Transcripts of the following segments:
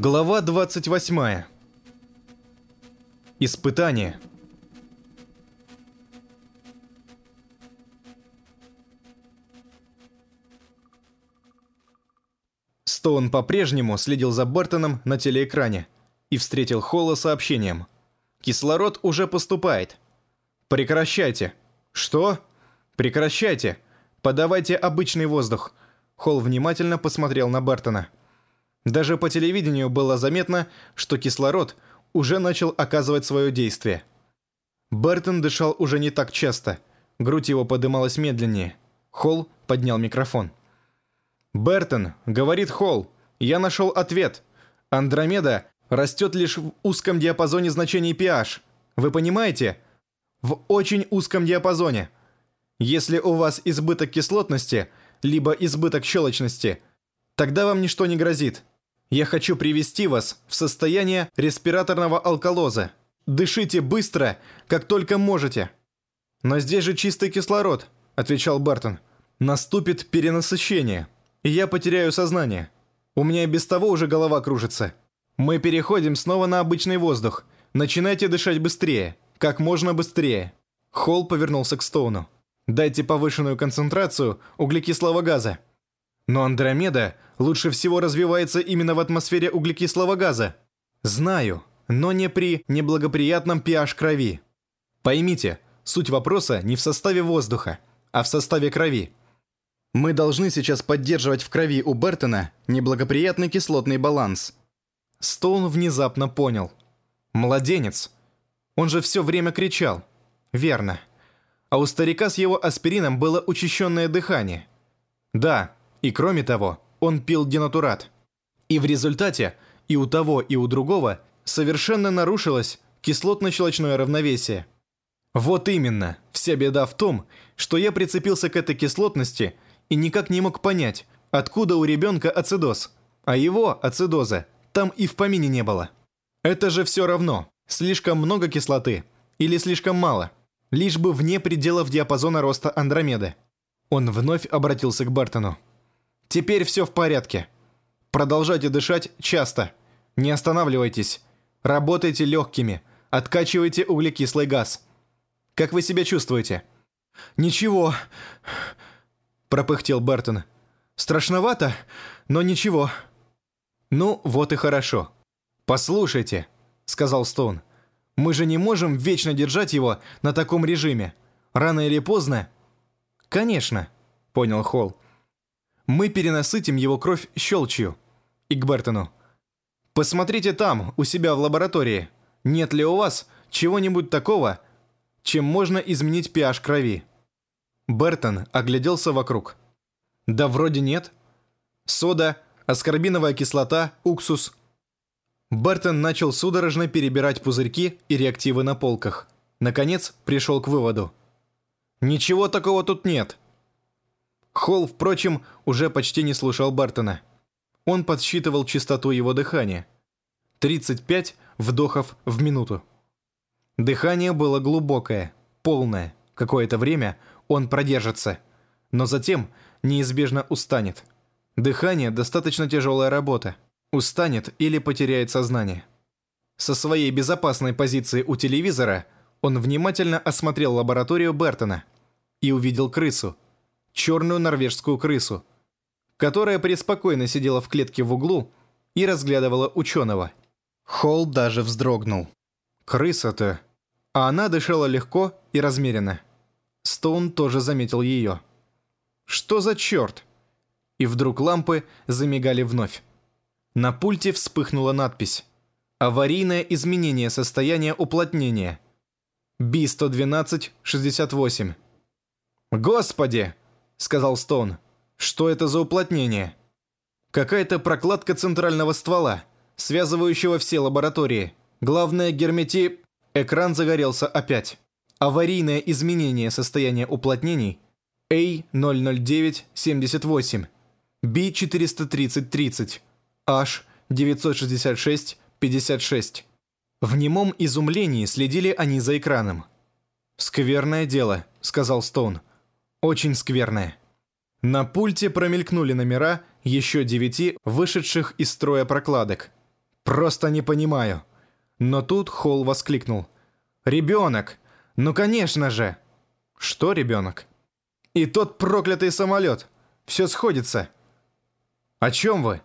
Глава 28. Испытание. Стоун по-прежнему следил за Бартоном на телеэкране и встретил Холла сообщением. «Кислород уже поступает. Прекращайте». «Что?» «Прекращайте. Подавайте обычный воздух». Холл внимательно посмотрел на Бартона. Даже по телевидению было заметно, что кислород уже начал оказывать свое действие. Бертон дышал уже не так часто, грудь его подымалась медленнее. Холл поднял микрофон. «Бертон», — говорит Холл, — «я нашел ответ. Андромеда растет лишь в узком диапазоне значений pH. Вы понимаете? В очень узком диапазоне. Если у вас избыток кислотности, либо избыток щелочности, тогда вам ничто не грозит. Я хочу привести вас в состояние респираторного алкалоза. Дышите быстро, как только можете. Но здесь же чистый кислород, отвечал Бартон. Наступит перенасыщение, и я потеряю сознание. У меня и без того уже голова кружится. Мы переходим снова на обычный воздух. Начинайте дышать быстрее, как можно быстрее. Холл повернулся к Стоуну. Дайте повышенную концентрацию углекислого газа. Но Андромеда лучше всего развивается именно в атмосфере углекислого газа. Знаю, но не при неблагоприятном pH крови. Поймите, суть вопроса не в составе воздуха, а в составе крови. Мы должны сейчас поддерживать в крови у Бертона неблагоприятный кислотный баланс. Стоун внезапно понял. Младенец. Он же все время кричал. Верно. А у старика с его аспирином было учащенное дыхание. Да, и кроме того, он пил денатурат. И в результате и у того, и у другого совершенно нарушилось кислотно-щелочное равновесие. Вот именно, вся беда в том, что я прицепился к этой кислотности и никак не мог понять, откуда у ребенка ацидоз, а его, ацидоза, там и в помине не было. Это же все равно, слишком много кислоты или слишком мало, лишь бы вне пределов диапазона роста Андромеды. Он вновь обратился к Бартону. Теперь все в порядке. Продолжайте дышать часто. Не останавливайтесь. Работайте легкими. Откачивайте углекислый газ. Как вы себя чувствуете? Ничего. Пропыхтел Бертон. Страшновато, но ничего. Ну, вот и хорошо. Послушайте, сказал Стоун. Мы же не можем вечно держать его на таком режиме. Рано или поздно... Конечно, понял Холл. Мы перенасытим его кровь щелчью. И к Бертону. Посмотрите там, у себя в лаборатории. Нет ли у вас чего-нибудь такого, чем можно изменить pH крови? Бертон огляделся вокруг. Да вроде нет. Сода, аскорбиновая кислота, уксус. Бертон начал судорожно перебирать пузырьки и реактивы на полках. Наконец пришел к выводу. «Ничего такого тут нет», Холл, впрочем, уже почти не слушал Бартона. Он подсчитывал частоту его дыхания. 35 вдохов в минуту. Дыхание было глубокое, полное. Какое-то время он продержится, но затем неизбежно устанет. Дыхание – достаточно тяжелая работа. Устанет или потеряет сознание. Со своей безопасной позиции у телевизора он внимательно осмотрел лабораторию Бертона и увидел крысу – черную норвежскую крысу, которая преспокойно сидела в клетке в углу и разглядывала ученого. Холл даже вздрогнул. Крыса-то. А она дышала легко и размеренно. Стоун тоже заметил ее. Что за черт? И вдруг лампы замигали вновь. На пульте вспыхнула надпись. Аварийное изменение состояния уплотнения. Би-112-68. Господи! Сказал Стоун. «Что это за уплотнение?» «Какая-то прокладка центрального ствола, связывающего все лаборатории. Главное, гермети...» Экран загорелся опять. Аварийное изменение состояния уплотнений A00978, B43030, H96656. В немом изумлении следили они за экраном. «Скверное дело», — сказал Стоун. Очень скверное. На пульте промелькнули номера еще девяти вышедших из строя прокладок. Просто не понимаю. Но тут Холл воскликнул. «Ребенок! Ну, конечно же!» «Что ребенок?» «И тот проклятый самолет! Все сходится!» «О чем вы?»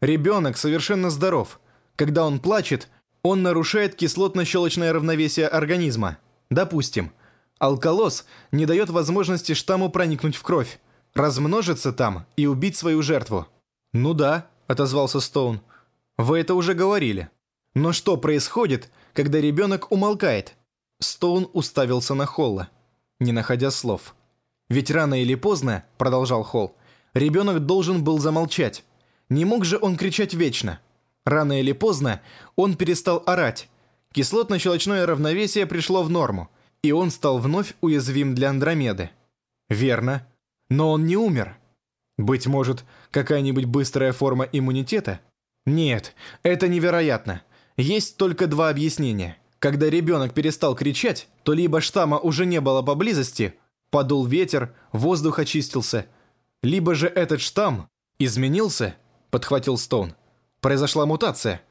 «Ребенок совершенно здоров. Когда он плачет, он нарушает кислотно-щелочное равновесие организма. Допустим, алкалоз не дает возможности штамму проникнуть в кровь, размножиться там и убить свою жертву». «Ну да», — отозвался Стоун. «Вы это уже говорили. Но что происходит, когда ребенок умолкает?» Стоун уставился на Холла, не находя слов. «Ведь рано или поздно», — продолжал Холл, — «ребенок должен был замолчать. Не мог же он кричать вечно. Рано или поздно он перестал орать. Кислотно-щелочное равновесие пришло в норму, и он стал вновь уязвим для Андромеды. Верно. Но он не умер. Быть может, какая-нибудь быстрая форма иммунитета? Нет, это невероятно. Есть только два объяснения. Когда ребенок перестал кричать, то либо штамма уже не было поблизости, подул ветер, воздух очистился, либо же этот штамм изменился, подхватил Стоун. Произошла мутация.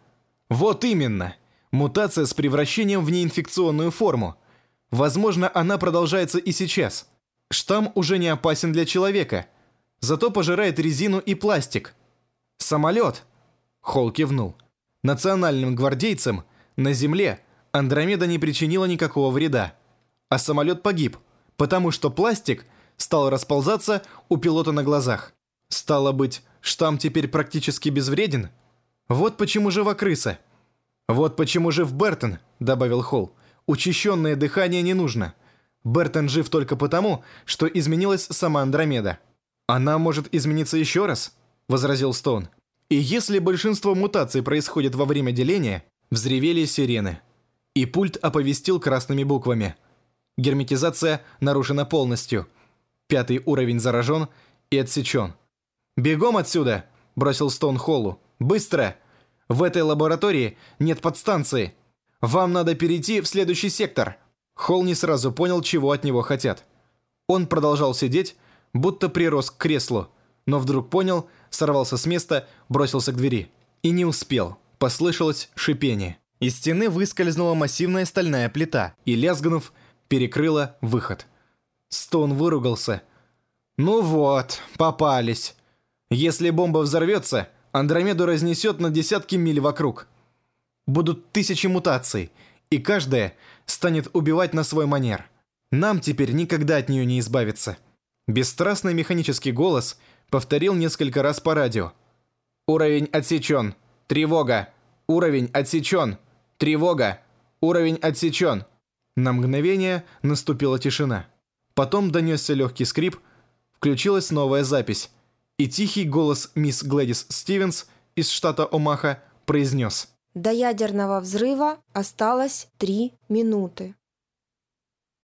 Вот именно. Мутация с превращением в неинфекционную форму. Возможно, она продолжается и сейчас. Штамм уже не опасен для человека. Зато пожирает резину и пластик. Самолет. Холл кивнул. Национальным гвардейцам на Земле Андромеда не причинила никакого вреда. А самолет погиб, потому что пластик стал расползаться у пилота на глазах. Стало быть, штамм теперь практически безвреден? Вот почему жива крыса. Вот почему жив Бертон, добавил Холл. Учащенное дыхание не нужно. Бертон жив только потому, что изменилась сама Андромеда. Она может измениться еще раз, возразил Стоун. И если большинство мутаций происходит во время деления, взревели сирены. И пульт оповестил красными буквами. Герметизация нарушена полностью. Пятый уровень заражен и отсечен. «Бегом отсюда!» – бросил Стоун Холлу. Быстро! В этой лаборатории нет подстанции. Вам надо перейти в следующий сектор». Холл не сразу понял, чего от него хотят. Он продолжал сидеть, будто прирос к креслу, но вдруг понял, сорвался с места, бросился к двери. И не успел. Послышалось шипение. Из стены выскользнула массивная стальная плита и, лязгнув, перекрыла выход. Стоун выругался. «Ну вот, попались. Если бомба взорвется, Андромеду разнесет на десятки миль вокруг. Будут тысячи мутаций, и каждая станет убивать на свой манер. Нам теперь никогда от нее не избавиться. Бесстрастный механический голос повторил несколько раз по радио. «Уровень отсечен! Тревога! Уровень отсечен! Тревога! Уровень отсечен!» На мгновение наступила тишина. Потом донесся легкий скрип, включилась новая запись – и тихий голос мисс Глэдис Стивенс из штата Омаха произнес. До ядерного взрыва осталось три минуты.